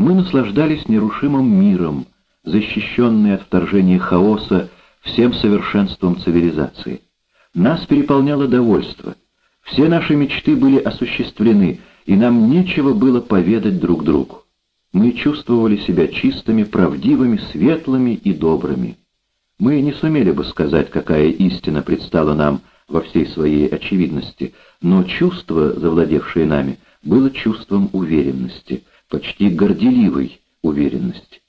Мы наслаждались нерушимым миром, защищенный от вторжения хаоса всем совершенством цивилизации. Нас переполняло довольство. Все наши мечты были осуществлены, и нам нечего было поведать друг другу. Мы чувствовали себя чистыми, правдивыми, светлыми и добрыми. Мы не сумели бы сказать, какая истина предстала нам во всей своей очевидности, но чувство, завладевшее нами, было чувством уверенности, почти горделивой уверенности.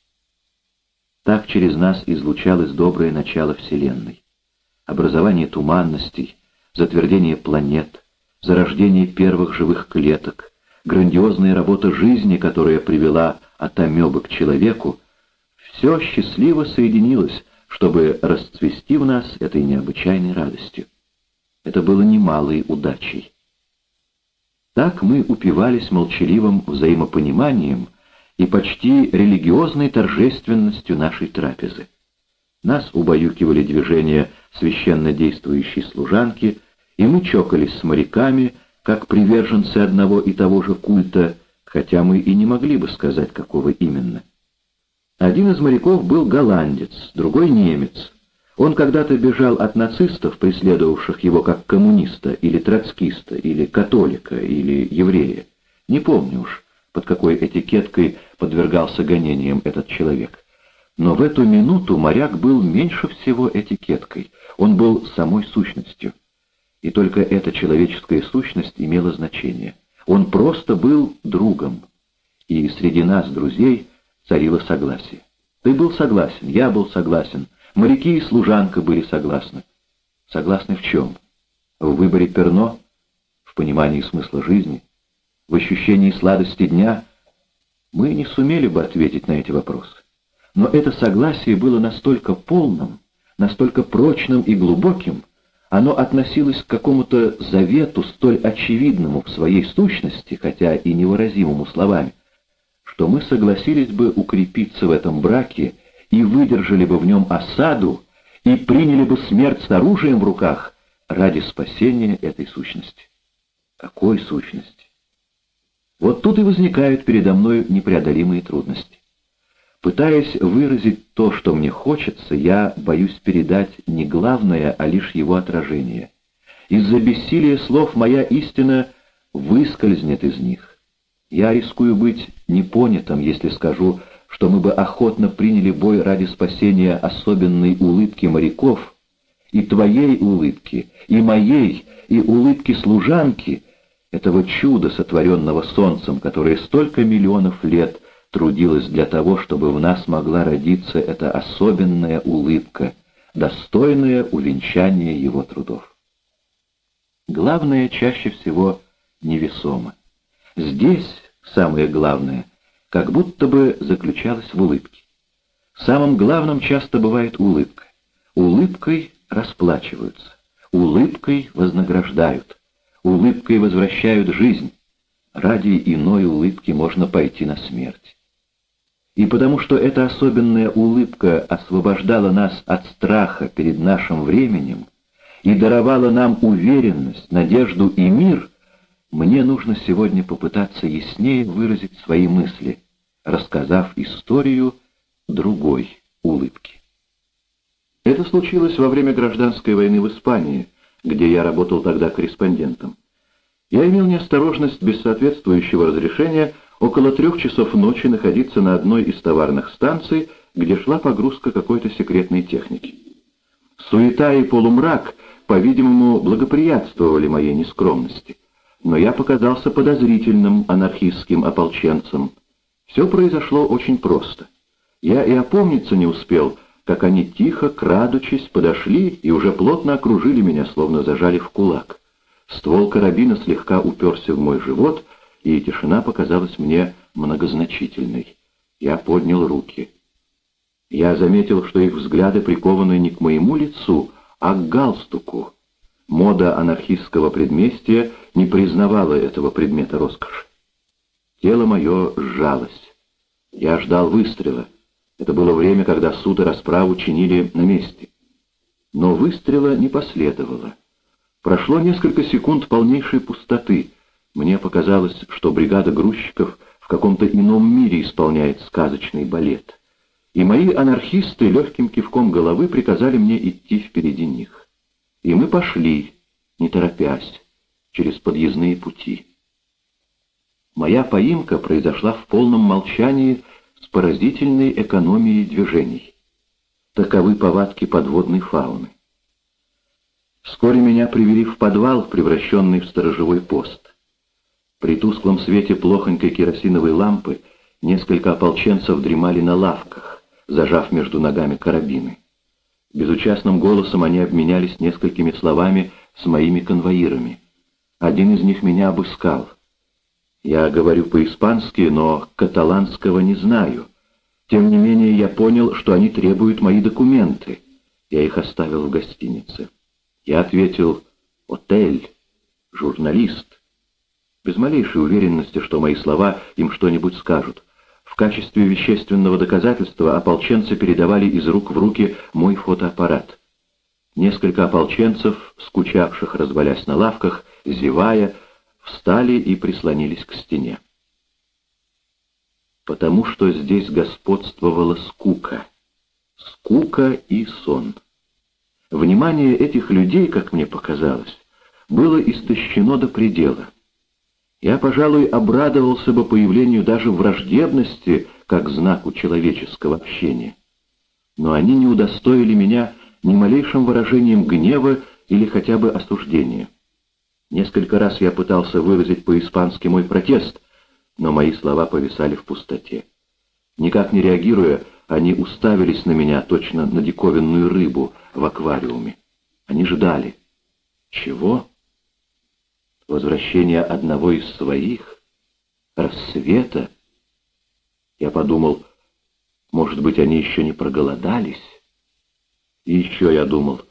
Так через нас излучалось доброе начало Вселенной. Образование туманностей, затвердение планет, зарождение первых живых клеток, грандиозная работа жизни, которая привела от амебы к человеку, все счастливо соединилось чтобы расцвести в нас этой необычайной радостью. Это было немалой удачей. Так мы упивались молчаливым взаимопониманием и почти религиозной торжественностью нашей трапезы. Нас убаюкивали движения священно действующей служанки, и мы чокались с моряками, как приверженцы одного и того же культа, хотя мы и не могли бы сказать, какого именно. Один из моряков был голландец, другой немец. Он когда-то бежал от нацистов, преследовавших его как коммуниста, или троцкиста, или католика, или еврея. Не помню уж, под какой этикеткой подвергался гонениям этот человек. Но в эту минуту моряк был меньше всего этикеткой, он был самой сущностью. И только эта человеческая сущность имела значение. Он просто был другом. И среди нас, друзей, царило согласие. Ты был согласен, я был согласен, моряки и служанка были согласны. Согласны в чем? В выборе перно, в понимании смысла жизни, в ощущении сладости дня? Мы не сумели бы ответить на эти вопросы. Но это согласие было настолько полным, настолько прочным и глубоким, оно относилось к какому-то завету столь очевидному в своей сущности, хотя и невыразимому словами, что мы согласились бы укрепиться в этом браке и выдержали бы в нем осаду и приняли бы смерть с оружием в руках ради спасения этой сущности. Какой сущности? Вот тут и возникают передо мной непреодолимые трудности. Пытаясь выразить то, что мне хочется, я боюсь передать не главное, а лишь его отражение. Из-за бессилия слов моя истина выскользнет из них. Я рискую быть непонятым, если скажу, что мы бы охотно приняли бой ради спасения особенной улыбки моряков, и твоей улыбки, и моей, и улыбки служанки, этого чуда, сотворенного солнцем, которое столько миллионов лет трудилось для того, чтобы в нас могла родиться эта особенная улыбка, достойная увенчания его трудов. Главное чаще всего невесомо. Здесь самое главное, как будто бы заключалось в улыбке. Самым главным часто бывает улыбка. Улыбкой расплачиваются, улыбкой вознаграждают, улыбкой возвращают жизнь. Ради иной улыбки можно пойти на смерть. И потому что эта особенная улыбка освобождала нас от страха перед нашим временем и даровала нам уверенность, надежду и мир, мне нужно сегодня попытаться яснее выразить свои мысли, рассказав историю другой улыбки. Это случилось во время гражданской войны в Испании, где я работал тогда корреспондентом. Я имел неосторожность без соответствующего разрешения около трех часов ночи находиться на одной из товарных станций, где шла погрузка какой-то секретной техники. Суета и полумрак, по-видимому, благоприятствовали моей нескромности но я показался подозрительным анархистским ополченцем. Все произошло очень просто. Я и опомниться не успел, как они тихо, крадучись, подошли и уже плотно окружили меня, словно зажали в кулак. Ствол карабина слегка уперся в мой живот, и тишина показалась мне многозначительной. Я поднял руки. Я заметил, что их взгляды прикованы не к моему лицу, а к галстуку. Мода анархистского предместья не признавала этого предмета роскоши. Тело мое сжалось. Я ждал выстрела. Это было время, когда суд и расправу чинили на месте. Но выстрела не последовало. Прошло несколько секунд полнейшей пустоты. Мне показалось, что бригада грузчиков, в каком-то ином мире исполняет сказочный балет. И мои анархисты легким кивком головы приказали мне идти впереди них. И мы пошли, не торопясь, через подъездные пути. Моя поимка произошла в полном молчании с поразительной экономией движений. Таковы повадки подводной фауны. Вскоре меня привели в подвал, превращенный в сторожевой пост. При тусклом свете плохонькой керосиновой лампы несколько ополченцев дремали на лавках, зажав между ногами карабины. Безучастным голосом они обменялись несколькими словами с моими конвоирами. Один из них меня обыскал — я говорю по-испански, но каталанского не знаю. Тем не менее, я понял, что они требуют мои документы. Я их оставил в гостинице. Я ответил «Отель», «Журналист». Без малейшей уверенности, что мои слова им что-нибудь скажут. В качестве вещественного доказательства ополченцы передавали из рук в руки мой фотоаппарат. Несколько ополченцев, скучавших, развалясь на лавках, зевая, встали и прислонились к стене. Потому что здесь господствовала скука. Скука и сон. Внимание этих людей, как мне показалось, было истощено до предела. Я, пожалуй, обрадовался бы появлению даже враждебности как знаку человеческого общения. Но они не удостоили меня ни малейшим выражением гнева или хотя бы осуждения. Несколько раз я пытался выразить по-испански мой протест, но мои слова повисали в пустоте. Никак не реагируя, они уставились на меня, точно на диковинную рыбу в аквариуме. Они ждали. Чего? Возвращение одного из своих? Рассвета? Я подумал, может быть, они еще не проголодались? И еще я думал,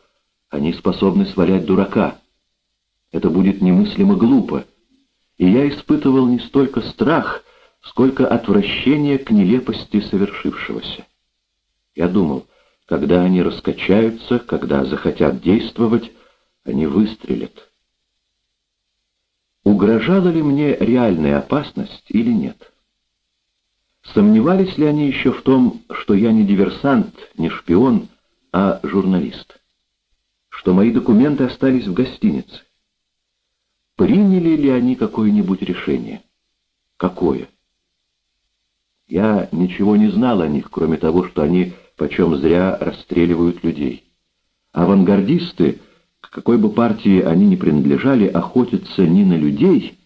они способны свалять дурака. Это будет немыслимо глупо. И я испытывал не столько страх, сколько отвращение к нелепости совершившегося. Я думал, когда они раскачаются, когда захотят действовать, они выстрелят. Угрожала ли мне реальная опасность или нет? Сомневались ли они еще в том, что я не диверсант, не шпион, а журналист? Что мои документы остались в гостинице? Приняли ли они какое-нибудь решение? Какое? Я ничего не знал о них, кроме того, что они почем зря расстреливают людей. Авангардисты, какой бы партии они ни принадлежали, охотятся не на людей,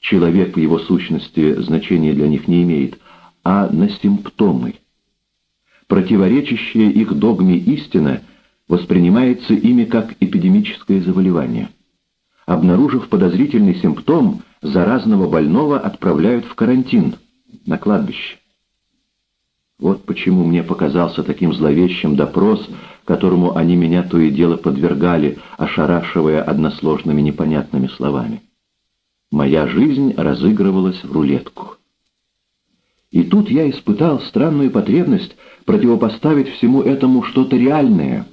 человек в его сущности значения для них не имеет, а на симптомы. Противоречащая их догме истина воспринимается ими как эпидемическое заболевание – обнаружив подозрительный симптом, заразного больного отправляют в карантин, на кладбище. Вот почему мне показался таким зловещим допрос, которому они меня то и дело подвергали, ошарашивая односложными непонятными словами. Моя жизнь разыгрывалась в рулетку. И тут я испытал странную потребность противопоставить всему этому что-то реальное,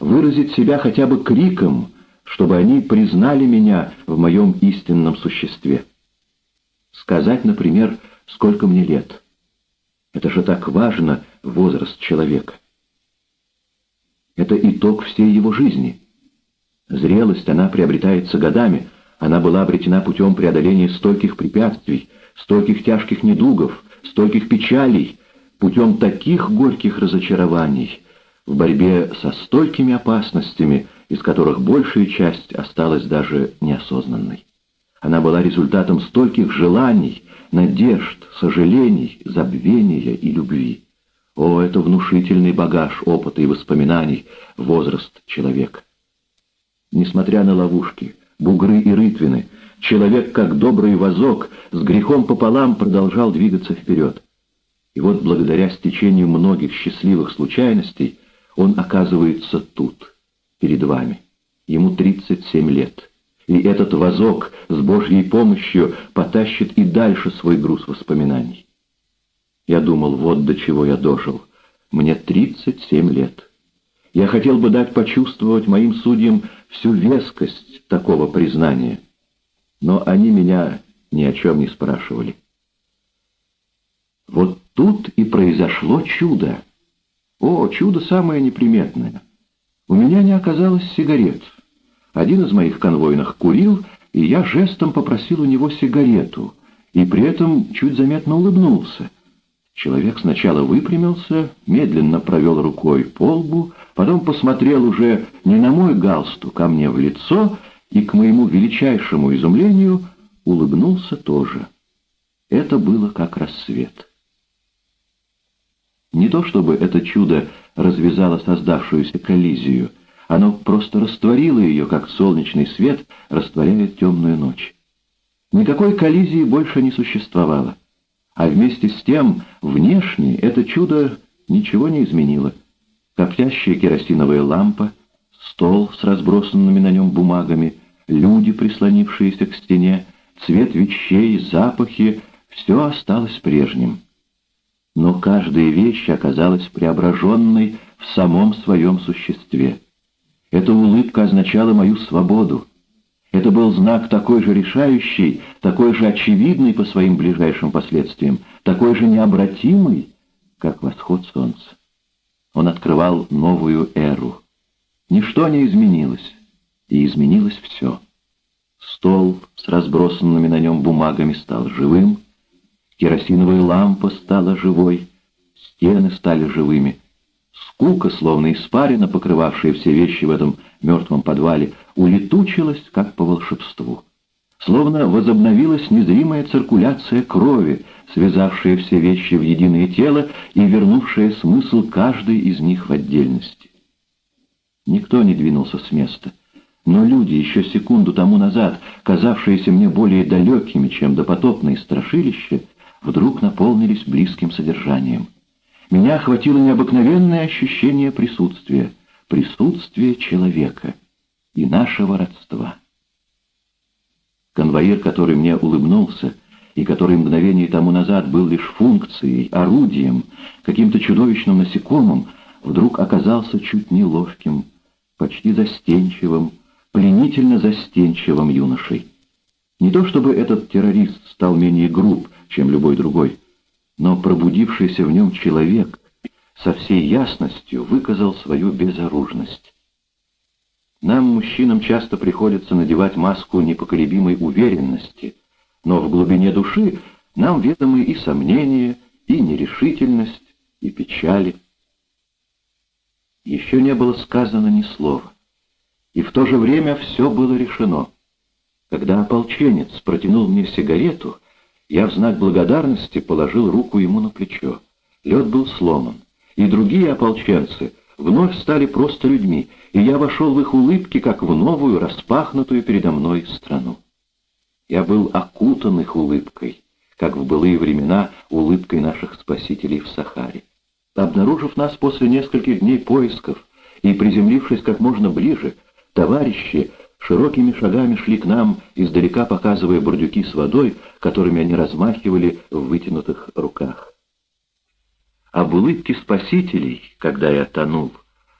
выразить себя хотя бы криком, чтобы они признали меня в моем истинном существе. Сказать, например, сколько мне лет. Это же так важно, возраст человека. Это итог всей его жизни. Зрелость, она приобретается годами, она была обретена путем преодоления стольких препятствий, стольких тяжких недугов, стольких печалей, путем таких горьких разочарований, в борьбе со столькими опасностями, из которых большая часть осталась даже неосознанной. Она была результатом стольких желаний, надежд, сожалений, забвения и любви. О, это внушительный багаж опыта и воспоминаний, возраст человека. Несмотря на ловушки, бугры и рытвины, человек, как добрый вазок, с грехом пополам продолжал двигаться вперед. И вот благодаря стечению многих счастливых случайностей он оказывается тут — перед вами. Ему 37 лет. И этот вазок с Божьей помощью потащит и дальше свой груз воспоминаний. Я думал, вот до чего я дожил. Мне 37 лет. Я хотел бы дать почувствовать моим судьям всю вескость такого признания. Но они меня ни о чем не спрашивали. Вот тут и произошло чудо. О, чудо самое неприметное. У меня не оказалось сигарет. Один из моих конвойных курил, и я жестом попросил у него сигарету, и при этом чуть заметно улыбнулся. Человек сначала выпрямился, медленно провел рукой по лбу, потом посмотрел уже не на мой галстук, а мне в лицо, и, к моему величайшему изумлению, улыбнулся тоже. Это было как рассвет. Не то чтобы это чудо развязало создавшуюся коллизию, оно просто растворило ее, как солнечный свет растворяет темную ночь. Никакой коллизии больше не существовало. А вместе с тем, внешне, это чудо ничего не изменило. Коптящая керосиновая лампа, стол с разбросанными на нем бумагами, люди, прислонившиеся к стене, цвет вещей, запахи — все осталось прежним. Но каждая вещь оказалась преображенной в самом своем существе. Эта улыбка означала мою свободу. Это был знак такой же решающий, такой же очевидный по своим ближайшим последствиям, такой же необратимый, как восход солнца. Он открывал новую эру. Ничто не изменилось, и изменилось все. Стол с разбросанными на нем бумагами стал живым, керосиновая лампа стала живой, стены стали живыми, Скука, словно испарина, покрывавшая все вещи в этом мертвом подвале, улетучилась, как по волшебству. Словно возобновилась незримая циркуляция крови, связавшая все вещи в единое тело и вернувшая смысл каждой из них в отдельности. Никто не двинулся с места. Но люди, еще секунду тому назад, казавшиеся мне более далекими, чем допотопные страшилища, вдруг наполнились близким содержанием меня охватило необыкновенное ощущение присутствия, присутствия человека и нашего родства. Конвоир, который мне улыбнулся, и который мгновение тому назад был лишь функцией, орудием, каким-то чудовищным насекомым, вдруг оказался чуть неловким, почти застенчивым, пленительно застенчивым юношей. Не то чтобы этот террорист стал менее груб, чем любой другой, но пробудившийся в нем человек со всей ясностью выказал свою безоружность. Нам, мужчинам, часто приходится надевать маску непоколебимой уверенности, но в глубине души нам ведомы и сомнения, и нерешительность, и печали. Еще не было сказано ни слова, и в то же время все было решено. Когда ополченец протянул мне сигарету, я в знак благодарности положил руку ему на плечо. Лед был сломан, и другие ополченцы вновь стали просто людьми, и я вошел в их улыбки, как в новую, распахнутую передо мной страну. Я был окутан их улыбкой, как в былые времена улыбкой наших спасителей в Сахаре. Обнаружив нас после нескольких дней поисков и приземлившись как можно ближе, товарищи широкими шагами шли к нам, издалека показывая бурдюки с водой, которыми они размахивали в вытянутых руках. Об улыбке спасителей, когда я тонул,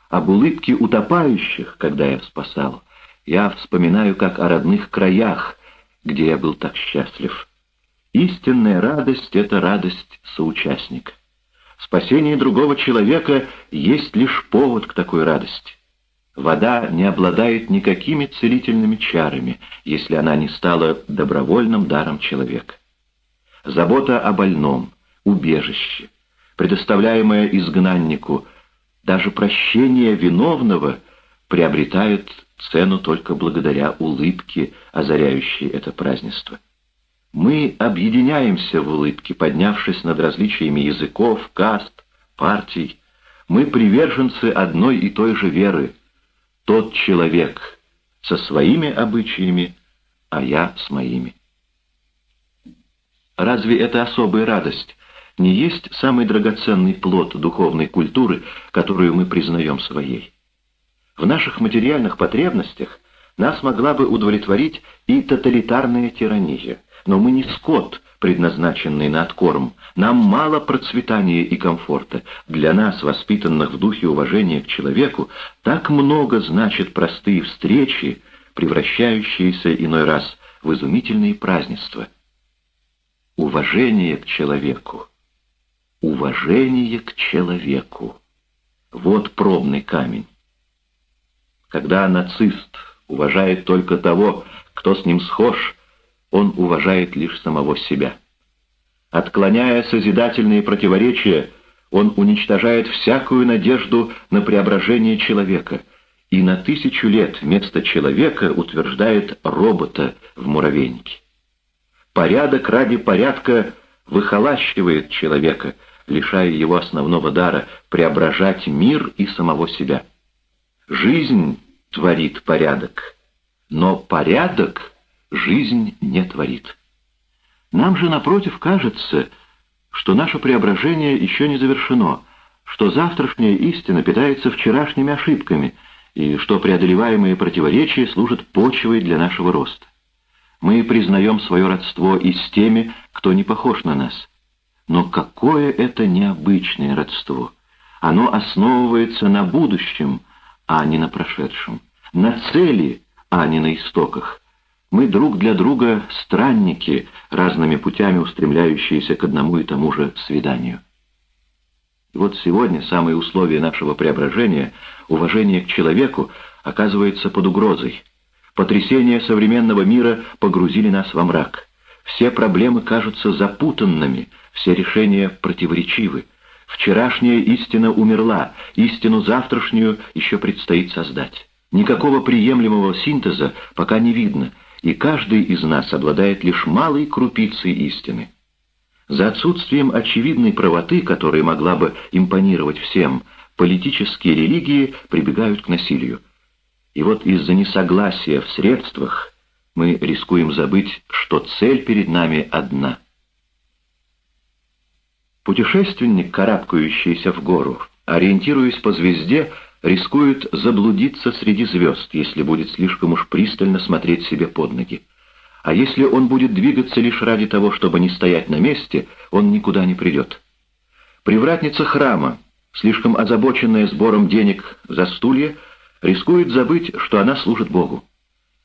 об улыбке утопающих, когда я спасал, я вспоминаю как о родных краях, где я был так счастлив. Истинная радость — это радость соучастника. Спасение другого человека есть лишь повод к такой радости. Вода не обладает никакими целительными чарами, если она не стала добровольным даром человека. Забота о больном, убежище, предоставляемое изгнаннику, даже прощение виновного приобретают цену только благодаря улыбке, озаряющей это празднество. Мы объединяемся в улыбке, поднявшись над различиями языков, каст, партий. Мы приверженцы одной и той же веры — тот человек со своими обычаями, а я с моими. Разве эта особая радость не есть самый драгоценный плод духовной культуры, которую мы признаем своей? В наших материальных потребностях нас могла бы удовлетворить и тоталитарная тирания, но мы не скот, предназначенный на откорм. Нам мало процветания и комфорта. Для нас, воспитанных в духе уважения к человеку, так много значат простые встречи, превращающиеся иной раз в изумительные празднества. Уважение к человеку уважение к человеку. Вот пробный камень. Когда нацист уважает только того, кто с ним схож, он уважает лишь самого себя. Отклоняя созидательные противоречия, он уничтожает всякую надежду на преображение человека и на тысячу лет вместо человека утверждает робота в муравейнике. Порядок ради порядка выхолащивает человека, лишая его основного дара преображать мир и самого себя. Жизнь творит порядок, но порядок жизнь не творит. Нам же, напротив, кажется, что наше преображение еще не завершено, что завтрашняя истина питается вчерашними ошибками и что преодолеваемые противоречия служат почвой для нашего роста. Мы признаем свое родство и с теми, кто не похож на нас. Но какое это необычное родство! Оно основывается на будущем, а не на прошедшем, на цели, а не на истоках. Мы друг для друга странники, разными путями устремляющиеся к одному и тому же свиданию. И вот сегодня самые условия нашего преображения, уважение к человеку, оказывается под угрозой. Потрясения современного мира погрузили нас во мрак. Все проблемы кажутся запутанными, все решения противоречивы. Вчерашняя истина умерла, истину завтрашнюю еще предстоит создать. Никакого приемлемого синтеза пока не видно — и каждый из нас обладает лишь малой крупицей истины. За отсутствием очевидной правоты, которая могла бы импонировать всем, политические религии прибегают к насилию. И вот из-за несогласия в средствах мы рискуем забыть, что цель перед нами одна. Путешественник, карабкающийся в гору, ориентируясь по звезде, рискует заблудиться среди звезд, если будет слишком уж пристально смотреть себе под ноги. А если он будет двигаться лишь ради того, чтобы не стоять на месте, он никуда не придет. Привратница храма, слишком озабоченная сбором денег за стулья, рискует забыть, что она служит Богу.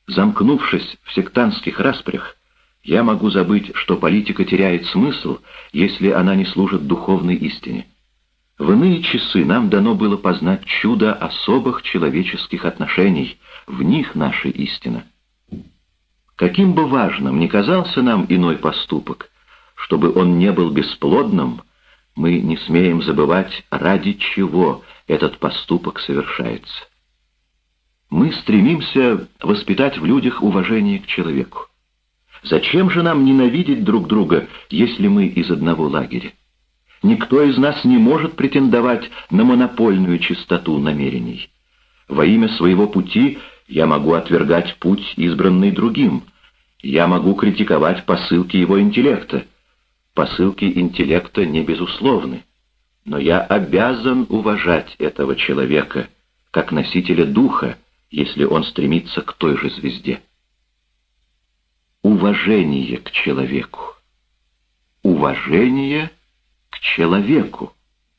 Замкнувшись в сектантских распрях, я могу забыть, что политика теряет смысл, если она не служит духовной истине. В иные часы нам дано было познать чудо особых человеческих отношений, в них наша истина. Каким бы важным ни казался нам иной поступок, чтобы он не был бесплодным, мы не смеем забывать, ради чего этот поступок совершается. Мы стремимся воспитать в людях уважение к человеку. Зачем же нам ненавидеть друг друга, если мы из одного лагеря? Никто из нас не может претендовать на монопольную чистоту намерений. Во имя своего пути я могу отвергать путь, избранный другим. Я могу критиковать посылки его интеллекта. Посылки интеллекта не безусловны. Но я обязан уважать этого человека, как носителя духа, если он стремится к той же звезде. Уважение к человеку. Уважение человеку.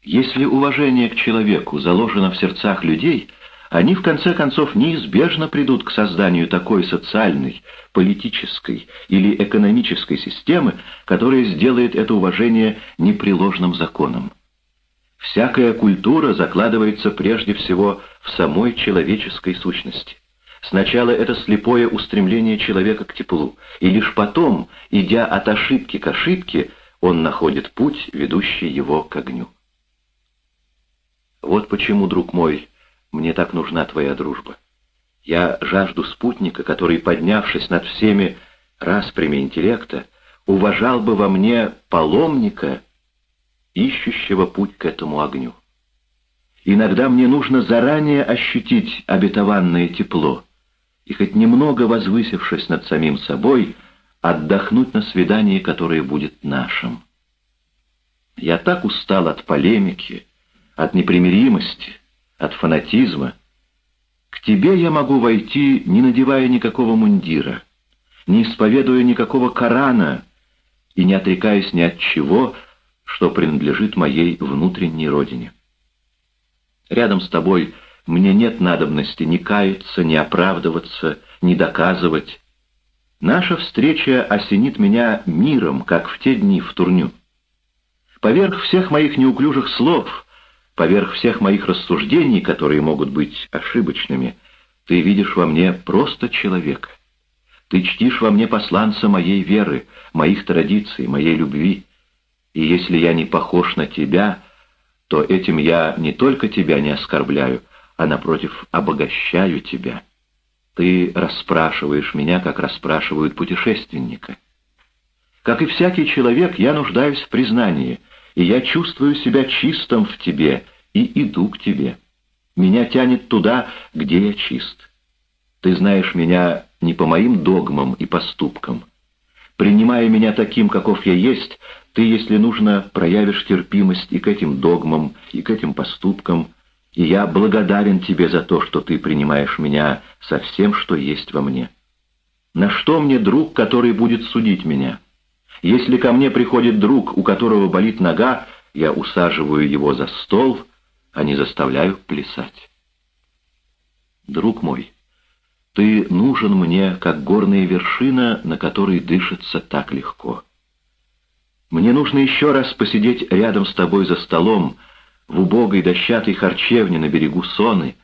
Если уважение к человеку заложено в сердцах людей, они в конце концов неизбежно придут к созданию такой социальной, политической или экономической системы, которая сделает это уважение непреложным законом. Всякая культура закладывается прежде всего в самой человеческой сущности. Сначала это слепое устремление человека к теплу, и лишь потом, идя от ошибки к ошибке, он находит путь, ведущий его к огню. Вот почему, друг мой, мне так нужна твоя дружба. Я жажду спутника, который, поднявшись над всеми распрями интеллекта, уважал бы во мне паломника, ищущего путь к этому огню. Иногда мне нужно заранее ощутить обетованное тепло, и хоть немного возвысившись над самим собой, отдохнуть на свидании, которое будет нашим. Я так устал от полемики, от непримиримости, от фанатизма. К тебе я могу войти, не надевая никакого мундира, не исповедуя никакого Корана и не отрекаясь ни от чего, что принадлежит моей внутренней родине. Рядом с тобой мне нет надобности ни каяться, ни оправдываться, ни доказывать, Наша встреча осенит меня миром, как в те дни в турню. Поверх всех моих неуклюжих слов, поверх всех моих рассуждений, которые могут быть ошибочными, ты видишь во мне просто человека. Ты чтишь во мне посланца моей веры, моих традиций, моей любви. И если я не похож на тебя, то этим я не только тебя не оскорбляю, а, напротив, обогащаю тебя. Ты расспрашиваешь меня, как расспрашивают путешественника. Как и всякий человек, я нуждаюсь в признании, и я чувствую себя чистым в тебе и иду к тебе. Меня тянет туда, где я чист. Ты знаешь меня не по моим догмам и поступкам. Принимая меня таким, каков я есть, ты, если нужно, проявишь терпимость и к этим догмам, и к этим поступкам, и я благодарен тебе за то, что ты принимаешь меня со всем, что есть во мне. На что мне друг, который будет судить меня? Если ко мне приходит друг, у которого болит нога, я усаживаю его за стол, а не заставляю плясать. Друг мой, ты нужен мне, как горная вершина, на которой дышится так легко. Мне нужно еще раз посидеть рядом с тобой за столом, в убогой дощатой харчевне на берегу Соны,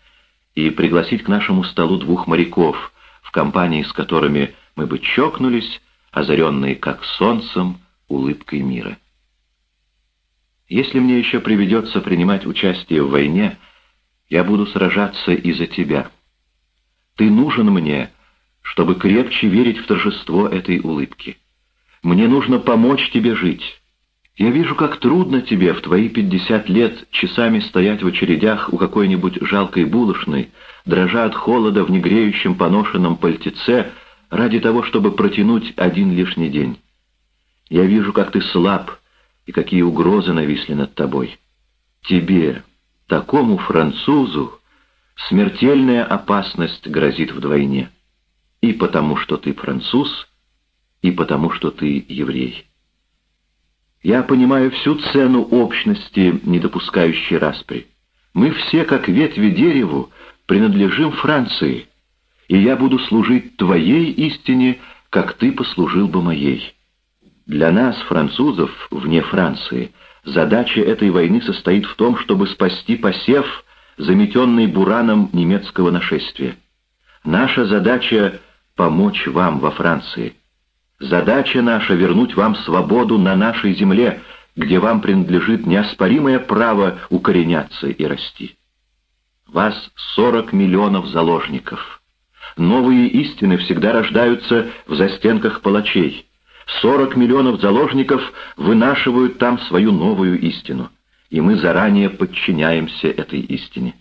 и пригласить к нашему столу двух моряков, в компании с которыми мы бы чокнулись, озаренные как солнцем, улыбкой мира. Если мне еще приведется принимать участие в войне, я буду сражаться и за тебя». Ты нужен мне, чтобы крепче верить в торжество этой улыбки. Мне нужно помочь тебе жить. Я вижу, как трудно тебе в твои пятьдесят лет часами стоять в очередях у какой-нибудь жалкой булочной, дрожа от холода в негреющем поношенном пальтеце, ради того, чтобы протянуть один лишний день. Я вижу, как ты слаб и какие угрозы нависли над тобой. Тебе, такому французу, смертельная опасность грозит вдвойне. И потому, что ты француз, и потому, что ты еврей. Я понимаю всю цену общности, не допускающей распри. Мы все, как ветви дереву, принадлежим Франции, и я буду служить твоей истине, как ты послужил бы моей. Для нас, французов, вне Франции, задача этой войны состоит в том, чтобы спасти посев заметенный бураном немецкого нашествия. Наша задача — помочь вам во Франции. Задача наша — вернуть вам свободу на нашей земле, где вам принадлежит неоспоримое право укореняться и расти. Вас сорок миллионов заложников. Новые истины всегда рождаются в застенках палачей. Сорок миллионов заложников вынашивают там свою новую истину и мы заранее подчиняемся этой истине.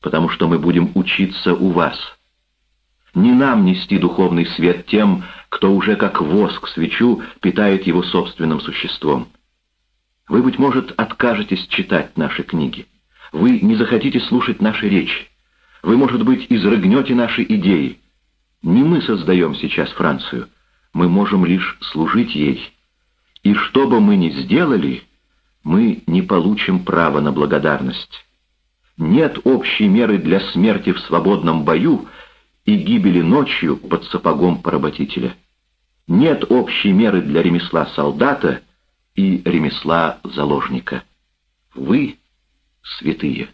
Потому что мы будем учиться у вас. Не нам нести духовный свет тем, кто уже как воск свечу питает его собственным существом. Вы, быть может, откажетесь читать наши книги. Вы не захотите слушать наши речи. Вы, может быть, изрыгнете наши идеи. Не мы создаем сейчас Францию. Мы можем лишь служить ей. И что бы мы ни сделали, мы не получим права на благодарность. Нет общей меры для смерти в свободном бою и гибели ночью под сапогом поработителя. Нет общей меры для ремесла солдата и ремесла заложника. Вы святые.